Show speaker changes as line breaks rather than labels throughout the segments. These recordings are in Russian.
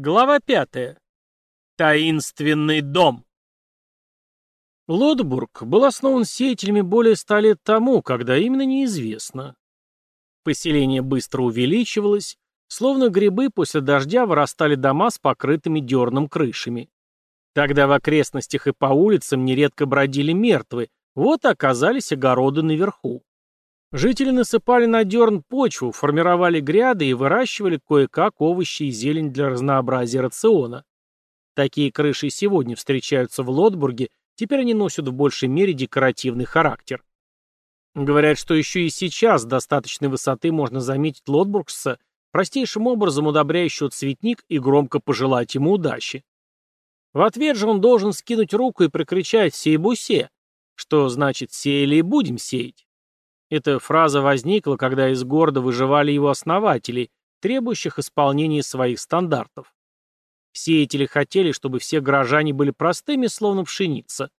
Глава пятая. Таинственный дом. Лотбург был основан сеятелями более ста лет тому, когда именно неизвестно. Поселение быстро увеличивалось, словно грибы после дождя вырастали дома с покрытыми дерном крышами. Тогда в окрестностях и по улицам нередко бродили мертвые, вот оказались огороды наверху. Жители насыпали на дерн почву, формировали гряды и выращивали кое-как овощи и зелень для разнообразия рациона. Такие крыши сегодня встречаются в Лотбурге, теперь они носят в большей мере декоративный характер. Говорят, что еще и сейчас с достаточной высоты можно заметить лотбургса, простейшим образом удобряющего цветник и громко пожелать ему удачи. В ответ же он должен скинуть руку и прокричать «сей-бусе», что значит «сеяли и будем сеять». Эта фраза возникла, когда из города выживали его основателей, требующих исполнения своих стандартов. Сеятели хотели, чтобы все горожане были простыми, словно пшеница.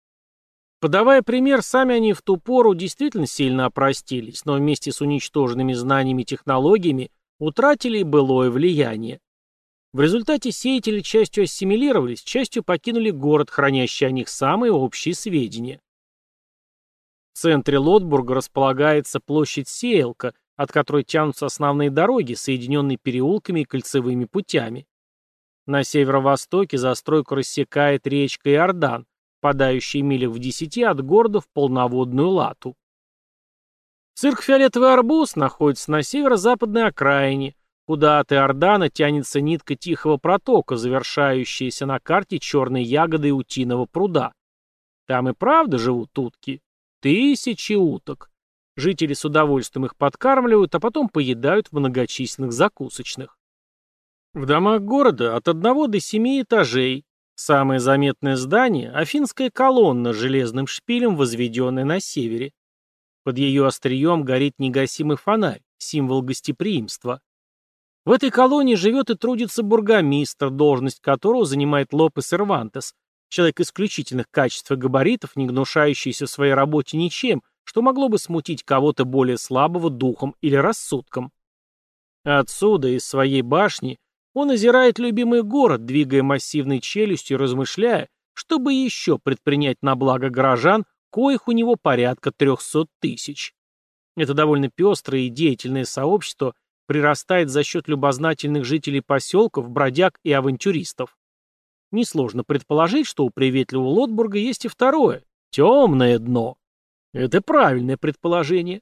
Подавая пример, сами они в ту пору действительно сильно опростились, но вместе с уничтоженными знаниями и технологиями утратили былое влияние. В результате сеятели частью ассимилировались, частью покинули город, хранящий о них самые общие сведения. В центре Лотбурга располагается площадь Сеялка, от которой тянутся основные дороги, соединенные переулками и кольцевыми путями. На северо-востоке застройку рассекает речка Иордан, подающая милях в десяти от города в полноводную лату. Цирк «Фиолетовый арбуз» находится на северо-западной окраине, куда от Иордана тянется нитка Тихого протока, завершающаяся на карте черной ягоды утиного пруда. Там и правда живут утки. Тысячи уток. Жители с удовольствием их подкармливают, а потом поедают в многочисленных закусочных. В домах города от одного до семи этажей. Самое заметное здание – Афинская колонна с железным шпилем, возведенная на севере. Под ее острием горит негасимый фонарь, символ гостеприимства. В этой колонии живет и трудится бургомистр, должность которого занимает Лопес Сервантес, Человек исключительных качеств и габаритов, не гнушающийся в своей работе ничем, что могло бы смутить кого-то более слабого духом или рассудком. Отсюда, из своей башни, он озирает любимый город, двигая массивной челюстью размышляя, чтобы еще предпринять на благо горожан, коих у него порядка трехсот тысяч. Это довольно пестрое и деятельное сообщество прирастает за счет любознательных жителей поселков, бродяг и авантюристов. Несложно предположить, что у приветливого Лотбурга есть и второе — темное дно. Это правильное предположение.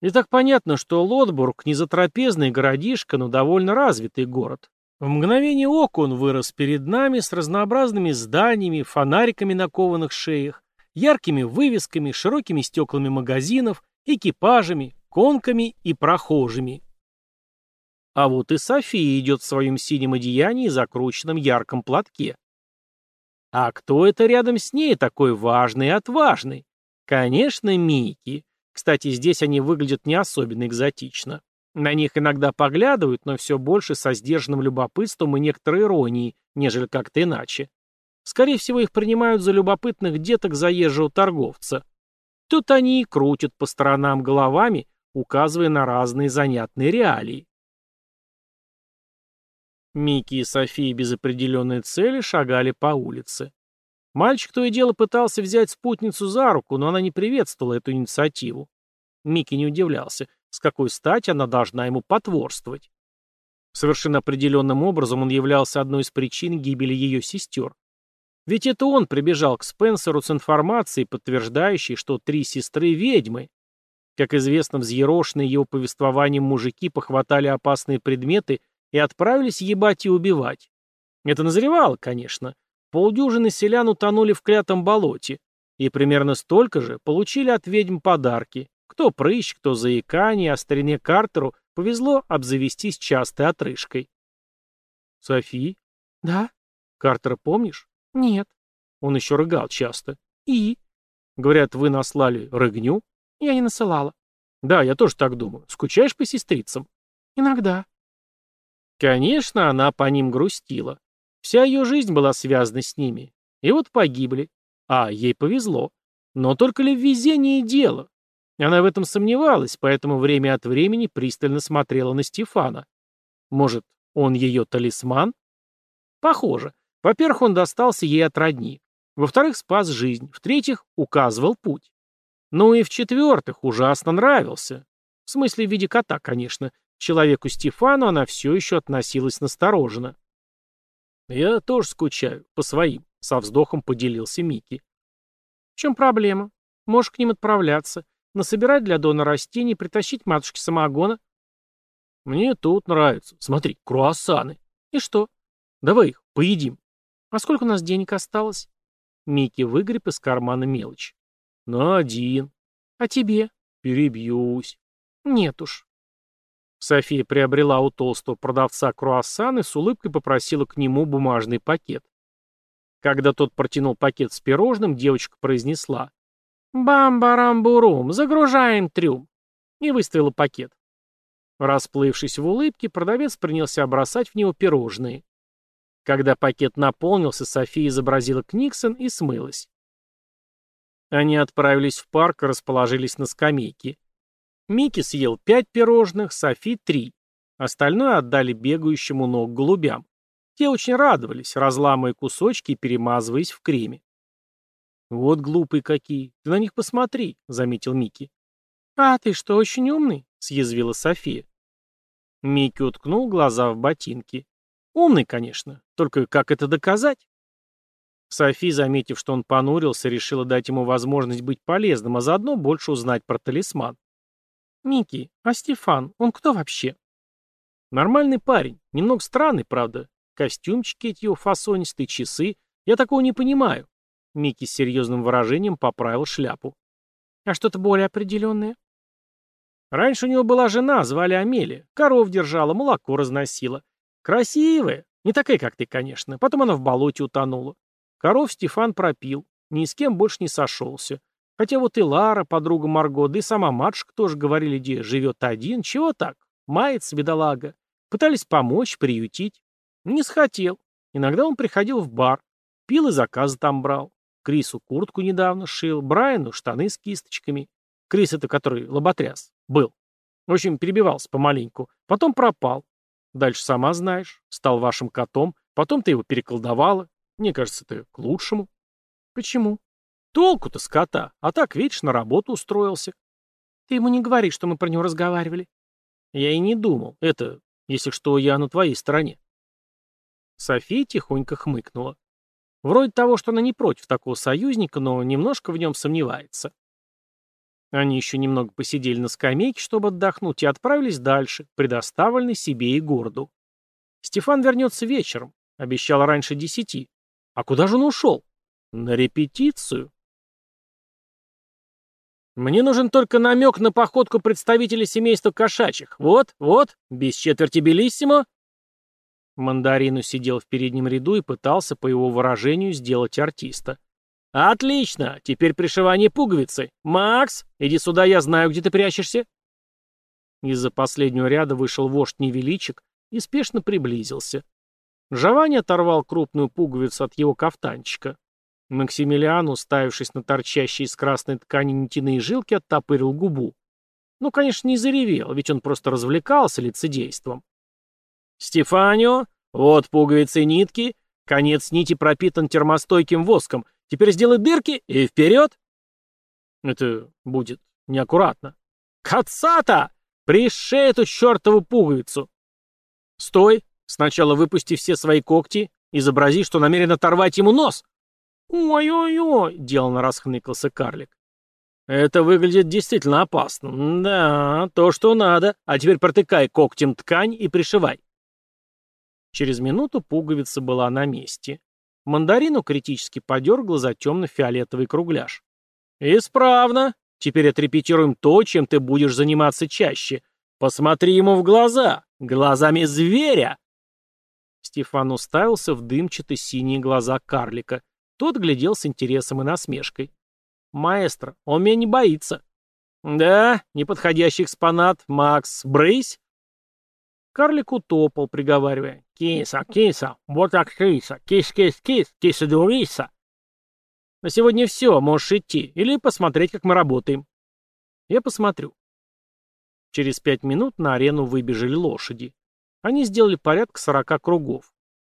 И так понятно, что Лотбург не затрапезный городишко, но довольно развитый город. В мгновение ока он вырос перед нами с разнообразными зданиями, фонариками на кованых шеях, яркими вывесками, широкими стеклами магазинов, экипажами, конками и прохожими. А вот и София идет в своем синем одеянии и закрученном ярком платке. А кто это рядом с ней такой важный и отважный? Конечно, Микки. Кстати, здесь они выглядят не особенно экзотично. На них иногда поглядывают, но все больше со сдержанным любопытством и некоторой иронией, нежели как-то иначе. Скорее всего, их принимают за любопытных деток заезжего торговца. Тут они и крутят по сторонам головами, указывая на разные занятные реалии. Микки и София без определенной цели шагали по улице. Мальчик то и дело пытался взять спутницу за руку, но она не приветствовала эту инициативу. Микки не удивлялся, с какой стати она должна ему потворствовать. Совершенно определенным образом он являлся одной из причин гибели ее сестер. Ведь это он прибежал к Спенсеру с информацией, подтверждающей, что три сестры — ведьмы. Как известно, взъерошенные его повествованием мужики похватали опасные предметы и отправились ебать и убивать. Это назревало, конечно. Полдюжины селян утонули в клятом болоте, и примерно столько же получили от ведьм подарки. Кто прыщ, кто заикание, а старине Картеру повезло обзавестись частой отрыжкой. Софи? Да. Картера помнишь? Нет. Он еще рыгал часто. И? Говорят, вы наслали рыгню? Я не насылала. Да, я тоже так думаю. Скучаешь по сестрицам? Иногда. Конечно, она по ним грустила. Вся ее жизнь была связана с ними. И вот погибли. А, ей повезло. Но только ли в везении дело? Она в этом сомневалась, поэтому время от времени пристально смотрела на Стефана. Может, Он ее талисман? Похоже. Во-первых, он достался ей от родни. Во-вторых, спас жизнь. В-третьих, указывал путь. Ну и в-четвертых, ужасно нравился. В смысле, в виде кота, конечно. Человеку Стефану она все еще относилась настороженно. «Я тоже скучаю. По своим», — со вздохом поделился Микки. «В чем проблема? Можешь к ним отправляться. Насобирать для Дона растений, притащить матушке самогона». «Мне тут нравится. Смотри, круассаны. И что? Давай их, поедим. А сколько у нас денег осталось?» Микки выгреб из кармана мелочь. «На один». «А тебе?» «Перебьюсь». «Нет уж». София приобрела у толстого продавца круассан и с улыбкой попросила к нему бумажный пакет. Когда тот протянул пакет с пирожным, девочка произнесла «Бам-барам-бурум, загружаем трюм!» и выставила пакет. Расплывшись в улыбке, продавец принялся бросать в него пирожные. Когда пакет наполнился, София изобразила Книксон и смылась. Они отправились в парк и расположились на скамейке. Микки съел пять пирожных, Софи — три. Остальное отдали бегающему ног голубям. Те очень радовались, разламывая кусочки и перемазываясь в креме. «Вот глупые какие! Ты на них посмотри!» — заметил Микки. «А ты что, очень умный?» — съязвила София. Микки уткнул глаза в ботинки. «Умный, конечно. Только как это доказать?» Софи, заметив, что он понурился, решила дать ему возможность быть полезным, а заодно больше узнать про талисман. «Микки, а Стефан, он кто вообще?» «Нормальный парень. Немного странный, правда. Костюмчики эти его фасонистые, часы. Я такого не понимаю». Микки с серьезным выражением поправил шляпу. «А что-то более определенное?» Раньше у него была жена, звали Амелия. Коров держала, молоко разносила. Красивая. Не такая, как ты, конечно. Потом она в болоте утонула. Коров Стефан пропил. Ни с кем больше не сошелся. Хотя вот и Лара, подруга Марго, да и сама матушка тоже говорили, где живет один, чего так, мается бедолага. Пытались помочь, приютить. Не схотел. Иногда он приходил в бар, пил и заказы там брал. Крису куртку недавно шил, Брайану штаны с кисточками. Крис это который лоботряс. Был. В общем, перебивался помаленьку. Потом пропал. Дальше сама знаешь. Стал вашим котом. Потом ты его переколдовала. Мне кажется, это к лучшему. Почему? Толку-то с кота, а так, видишь, на работу устроился. Ты ему не говори, что мы про него разговаривали. Я и не думал. Это, если что, я на твоей стороне. София тихонько хмыкнула. Вроде того, что она не против такого союзника, но немножко в нем сомневается. Они еще немного посидели на скамейке, чтобы отдохнуть, и отправились дальше, предоставленный себе и городу. Стефан вернется вечером, обещал раньше десяти. А куда же он ушел? На репетицию. Мне нужен только намек на походку представителей семейства кошачьих. Вот, вот, без четверти белиссимо. Мандарину сидел в переднем ряду и пытался, по его выражению, сделать артиста. «Отлично! Теперь пришивание пуговицы. Макс, иди сюда, я знаю, где ты прячешься». Из-за последнего ряда вышел вождь невеличек и спешно приблизился. Жавани оторвал крупную пуговицу от его кафтанчика. Максимилиан, уставившись на торчащие из красной ткани нитяные жилки, оттопырил губу. Ну, конечно, не заревел, ведь он просто развлекался лицедейством. «Стефанио, вот пуговицы и нитки, конец нити пропитан термостойким воском. Теперь сделай дырки и вперед!» Это будет неаккуратно. «Кацата! Пришей эту чертову пуговицу!» «Стой! Сначала выпусти все свои когти, изобрази, что намерен оторвать ему нос!» «Ой-ой-ой!» — деланно расхныкался карлик. «Это выглядит действительно опасно. Да, то, что надо. А теперь протыкай когтем ткань и пришивай». Через минуту пуговица была на месте. Мандарину критически подергла за темно-фиолетовый кругляш. «Исправно. Теперь отрепетируем то, чем ты будешь заниматься чаще. Посмотри ему в глаза. Глазами зверя!» Стефан уставился в дымчатые синие глаза карлика. Тот глядел с интересом и насмешкой. «Маэстро, он меня не боится». «Да, неподходящий экспонат, Макс, брысь!» Карлик утопал, приговаривая. «Киса, киса, вот актриса, кис-кис-кис, киса-дуриса!» «На сегодня все, можешь идти, или посмотреть, как мы работаем». «Я посмотрю». Через пять минут на арену выбежали лошади. Они сделали порядка 40 кругов.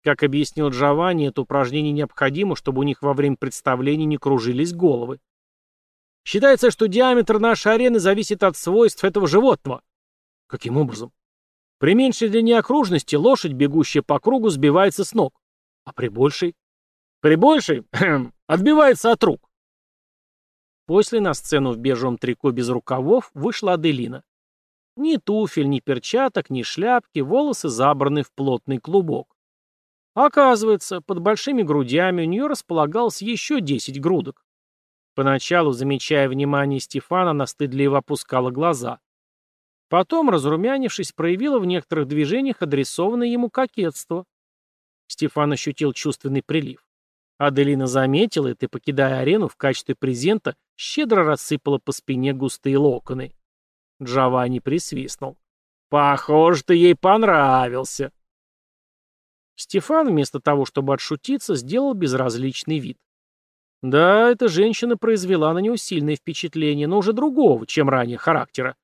Как объяснил Джованни, это упражнение необходимо, чтобы у них во время представления не кружились головы. Считается, что диаметр нашей арены зависит от свойств этого животного. Каким образом? При меньшей длине окружности лошадь, бегущая по кругу, сбивается с ног. А при большей? При большей отбивается от рук. После на сцену в бежевом трико без рукавов вышла Аделина. Ни туфель, ни перчаток, ни шляпки, волосы забраны в плотный клубок. Оказывается, под большими грудями у нее располагалось еще десять грудок. Поначалу, замечая внимание Стефана, она стыдливо опускала глаза. Потом, разрумянившись, проявила в некоторых движениях адресованное ему кокетство. Стефан ощутил чувственный прилив. Аделина заметила это и, покидая арену в качестве презента, щедро рассыпала по спине густые локоны. Джованни присвистнул. «Похоже, ты ей понравился». Стефан, вместо того, чтобы отшутиться, сделал безразличный вид. Да, эта женщина произвела на него сильное впечатление, но уже другого, чем ранее характера.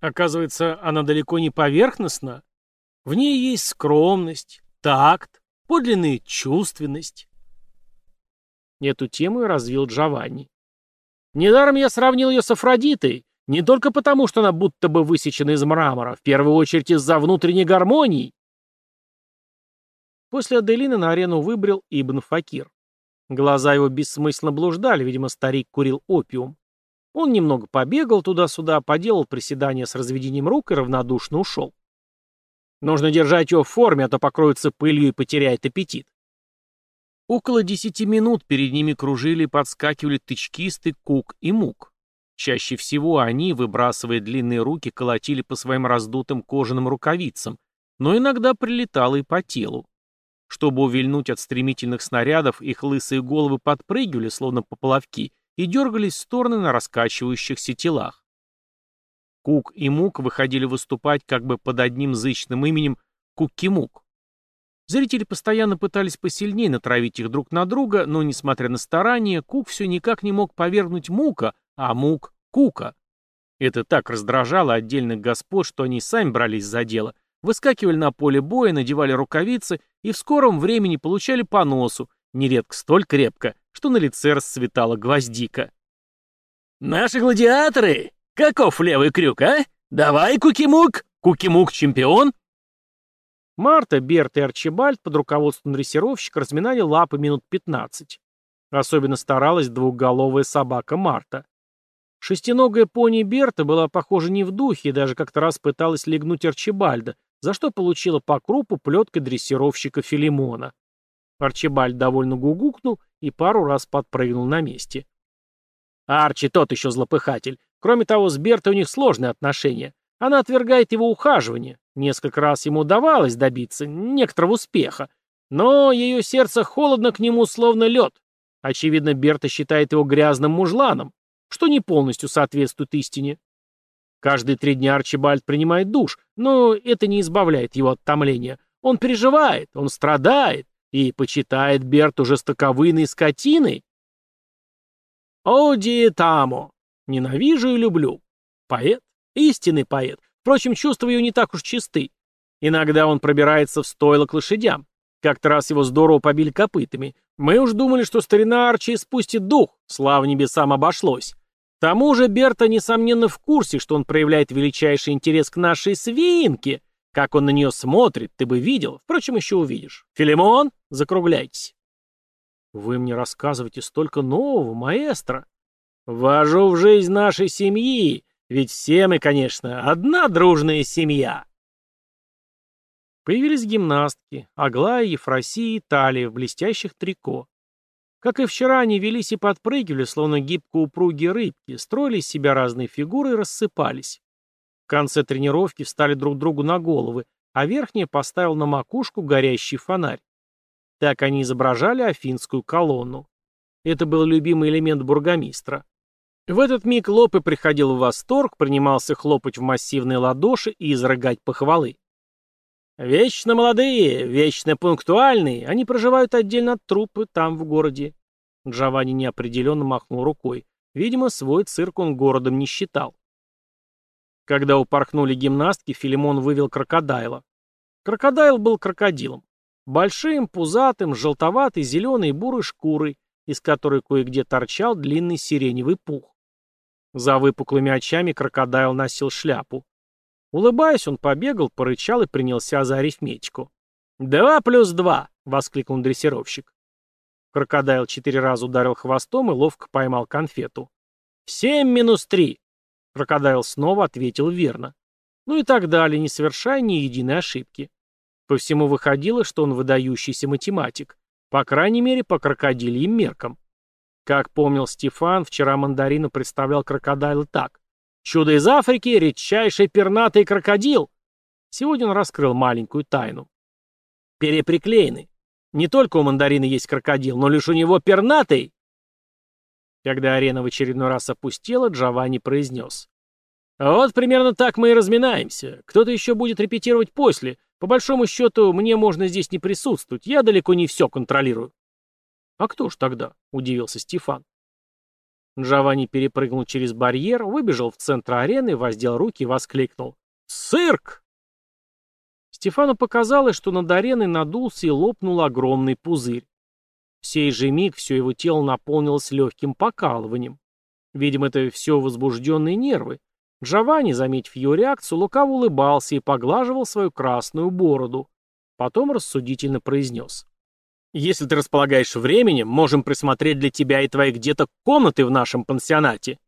Оказывается, она далеко не поверхностна. В ней есть скромность, такт, подлинная чувственность. Эту тему и развил Джованни. Недаром я сравнил ее с Афродитой, не только потому, что она будто бы высечена из мрамора, в первую очередь из-за внутренней гармонии. После Аделины на арену выбрал Ибн Факир. Глаза его бессмысленно блуждали, видимо, старик курил опиум. Он немного побегал туда-сюда, поделал приседания с разведением рук и равнодушно ушел. Нужно держать его в форме, а то покроется пылью и потеряет аппетит. Около десяти минут перед ними кружили и подскакивали тычкисты Кук и Мук. Чаще всего они, выбрасывая длинные руки, колотили по своим раздутым кожаным рукавицам, но иногда прилетало и по телу. Чтобы увильнуть от стремительных снарядов, их лысые головы подпрыгивали, словно поплавки, и дергались в стороны на раскачивающихся телах. Кук и Мук выходили выступать как бы под одним зычным именем Кукки-Мук. Зрители постоянно пытались посильнее натравить их друг на друга, но, несмотря на старания, Кук все никак не мог повергнуть Мука, а Мук — Кука. Это так раздражало отдельных господ, что они сами брались за дело, выскакивали на поле боя, надевали рукавицы и в скором времени получали по носу, нередко столь крепко, что на лице расцветала гвоздика. «Наши гладиаторы! Каков левый крюк, а? Давай, Кукимук! Кукимук чемпион!» Марта, Берт и Арчибальд под руководством дрессировщика разминали лапы минут 15. Особенно старалась двухголовая собака Марта. Шестиногая пони Берта была, похоже, не в духе и даже как-то раз пыталась легнуть Арчибальда, за что получила по крупу плеткой дрессировщика Филимона. Арчибальд довольно гугукнул и пару раз подпрыгнул на месте. Арчи тот еще злопыхатель. Кроме того, с Бертой у них сложные отношения. Она отвергает его ухаживание. Несколько раз ему удавалось добиться некоторого успеха. Но ее сердце холодно к нему, словно лед. Очевидно, Берта считает его грязным мужланом, что не полностью соответствует истине. Каждые три дня Арчибальд принимает душ, но это не избавляет его от томления. Он переживает, он страдает, и почитает Берту жестоковыйной скотиной? О, диетамо! Ненавижу и люблю. Поэт, истинный поэт. Впрочем, чувства ее не так уж чисты. Иногда он пробирается в стойло к лошадям. Как-то раз его здорово побили копытами. Мы уж думали, что старина Арчи спустит дух. Слава небесам обошлось. Тому же Берта, несомненно, в курсе, что он проявляет величайший интерес к нашей свинке, как он на нее смотрит, ты бы видел. Впрочем, еще увидишь. Филимон, закругляйтесь. Вы мне рассказываете столько нового, маэстро. Вожу в жизнь нашей семьи, ведь все мы, конечно, одна дружная семья. Появились гимнастки, Аглая, Ефросия и Талия в блестящих трико. Как и вчера, они велись и подпрыгивали, словно гибко упругие рыбки, строили из себя разные фигуры и рассыпались. В конце тренировки встали друг другу на головы, а верхний поставил на макушку горящий фонарь. Так они изображали афинскую колонну. Это был любимый элемент бургомистра. В этот миг Лопе приходил в восторг, принимался хлопать в массивные ладоши и изрыгать похвалы. «Вечно молодые, вечно пунктуальные, они проживают отдельно от труппы там, в городе». Джованни неопределенно махнул рукой. Видимо, свой цирк он городом не считал. Когда упорхнули гимнастки, Филимон вывел крокодайла. Крокодайл был крокодилом. Большим, пузатым, желтоватой, зеленой и бурой шкурой, из которой кое-где торчал длинный сиреневый пух. За выпуклыми очами крокодайл носил шляпу. Улыбаясь, он побегал, порычал и принялся за арифметику. «Два плюс два!» — воскликнул дрессировщик. Крокодайл четыре раза ударил хвостом и ловко поймал конфету. «Семь минус три!» Крокодайл снова ответил верно. Ну и так далее, не совершая ни единой ошибки. По всему выходило, что он выдающийся математик. По крайней мере, по крокодильям меркам. Как помнил Стефан, вчера мандарину представлял крокодайла так. «Чудо из Африки, редчайший пернатый крокодил!» Сегодня он раскрыл маленькую тайну. Переприклеены. Не только у мандарина есть крокодил, но лишь у него пернатый. Когда арена в очередной раз опустела, Джованни произнес. «Вот примерно так мы и разминаемся. Кто-то еще будет репетировать после. По большому счету, мне можно здесь не присутствовать. Я далеко не все контролирую». «А кто ж тогда?» — удивился Стефан. Джованни перепрыгнул через барьер, выбежал в центр арены, воздел руки и воскликнул. «Цирк!» Стефану показалось, что над ареной надулся и лопнул огромный пузырь. В сей же миг все его тело наполнилось легким покалыванием. Видимо, это все возбужденные нервы. Джованни, заметив ее реакцию, лукаво улыбался и поглаживал свою красную бороду. Потом рассудительно произнес. «Если ты располагаешь временем, можем присмотреть для тебя и твоих деток комнаты в нашем пансионате».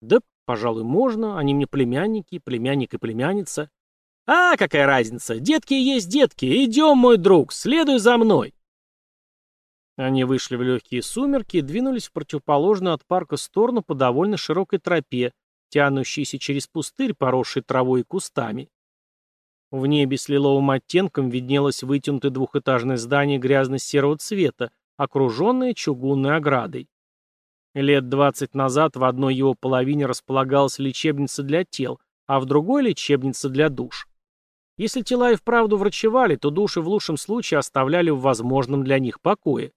«Да, пожалуй, можно. Они мне племянники, племянник и племянница». «А, какая разница? Детки есть детки. Идем, мой друг, следуй за мной». Они вышли в легкие сумерки и двинулись в противоположную от парка сторону по довольно широкой тропе, тянущейся через пустырь, поросший травой и кустами. В небе с лиловым оттенком виднелось вытянутое двухэтажное здание грязно-серого цвета, окруженное чугунной оградой. Лет двадцать назад в одной его половине располагалась лечебница для тел, а в другой лечебница для душ. Если тела и вправду врачевали, то души в лучшем случае оставляли в возможном для них покое.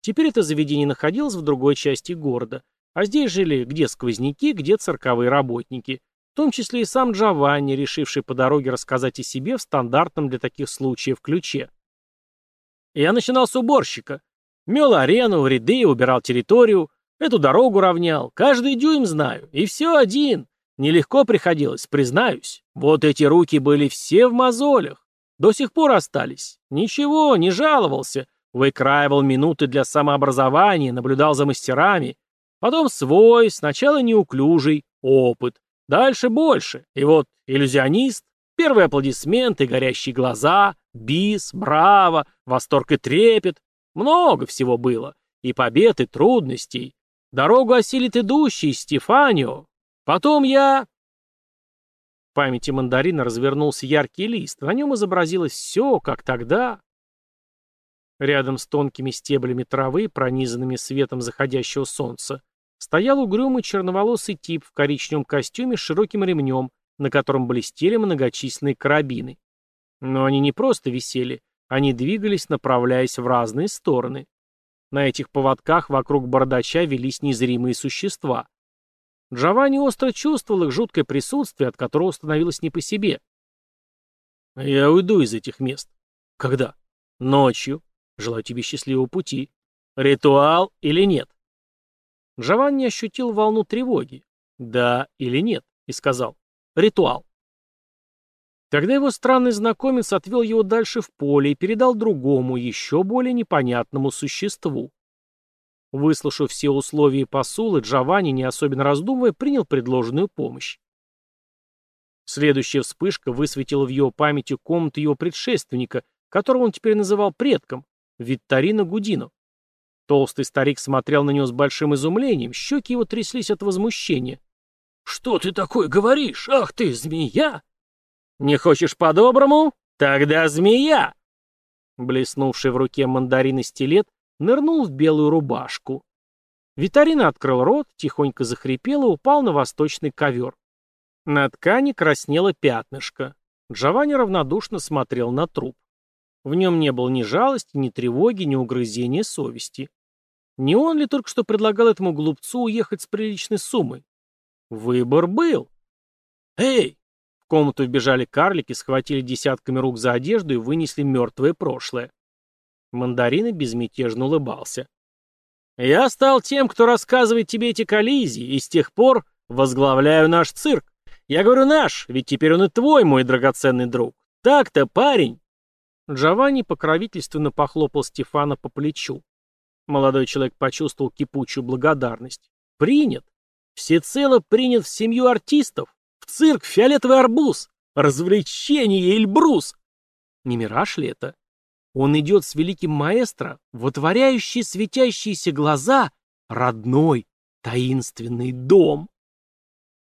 Теперь это заведение находилось в другой части города, а здесь жили где сквозняки, где цирковые работники, в том числе и сам Джованни, решивший по дороге рассказать о себе в стандартном для таких случаев ключе. Я начинал с уборщика. Мел арену, ряды, убирал территорию, эту дорогу равнял, каждый дюйм знаю, и все один. Нелегко приходилось, признаюсь. Вот эти руки были все в мозолях. До сих пор остались. Ничего, не жаловался. Выкраивал минуты для самообразования, наблюдал за мастерами. Потом свой, сначала неуклюжий, опыт. Дальше больше. И вот иллюзионист, первые аплодисменты, горящие глаза, бис, браво, восторг и трепет. Много всего было. И побед, и трудностей. Дорогу осилит идущий, Стефанио. Потом я... В памяти мандарина развернулся яркий лист. На нем изобразилось все, как тогда. Рядом с тонкими стеблями травы, пронизанными светом заходящего солнца, стоял угрюмый черноволосый тип в коричневом костюме с широким ремнем, на котором блестели многочисленные карабины. Но они не просто висели, они двигались, направляясь в разные стороны. На этих поводках вокруг бородача велись незримые существа. Джованни остро чувствовал их жуткое присутствие, от которого становилось не по себе. «Я уйду из этих мест». «Когда?» «Ночью. Желаю тебе счастливого пути. Ритуал или нет?» Джованни ощутил волну тревоги. «Да или нет?» и сказал «Ритуал». Тогда его странный знакомец отвел его дальше в поле и передал другому, еще более непонятному существу. Выслушав все условия и посулы, Джованни, не особенно раздумывая, принял предложенную помощь. Следующая вспышка высветила в его памяти комнату его предшественника, которого он теперь называл предком, Витторино Гудино. Толстый старик смотрел на него с большим изумлением, щеки его тряслись от возмущения. «Что ты такое говоришь? Ах ты, змея!» «Не хочешь по-доброму? Тогда змея!» Блеснувший в руке мандарин стилет нырнул в белую рубашку. Витарина открыл рот, тихонько захрипел и упал на восточный ковер. На ткани краснело пятнышко. Джованни равнодушно смотрел на труп. В нем не было ни жалости, ни тревоги, ни угрызения совести. Не он ли только что предлагал этому глупцу уехать с приличной суммой? Выбор был. «Эй, в комнату вбежали карлики, схватили десятками рук за одежду и вынесли мертвое прошлое. Мандарин безмятежно улыбался. «Я стал тем, кто рассказывает тебе эти коллизии, и с тех пор возглавляю наш цирк. Я говорю наш, ведь теперь он и твой, мой драгоценный друг. Так-то, парень!» Джованни покровительственно похлопал Стефана по плечу. Молодой человек почувствовал кипучую благодарность. «Принят! Всецело принят в семью артистов! В цирк фиолетовый арбуз! Развлечение Эльбрус!» Не мираж ли это? Он идет с великим маэстро, вотворяющий светящиеся глаза, родной, таинственный дом.